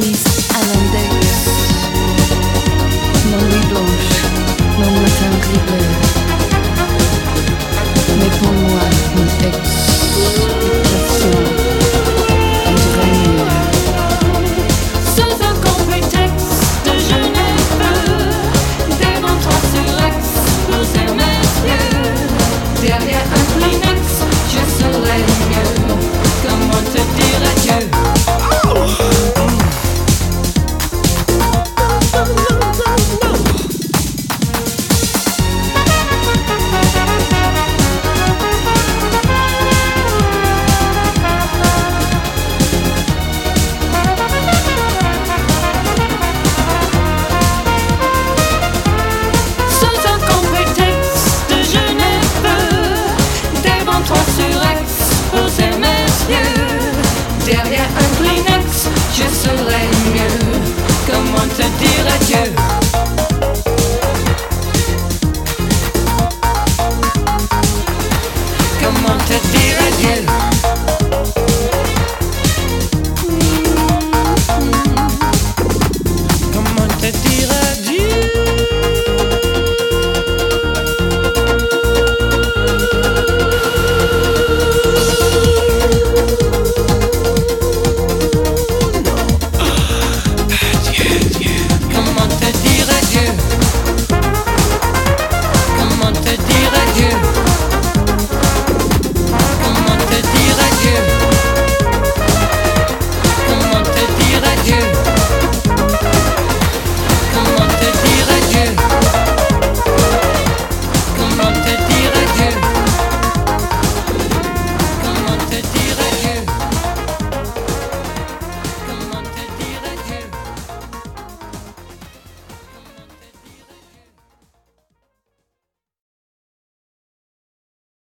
Hollandaise, non nuit blanche, non matin gris. sur X, posez mes. Derrière un Kleenex, je serai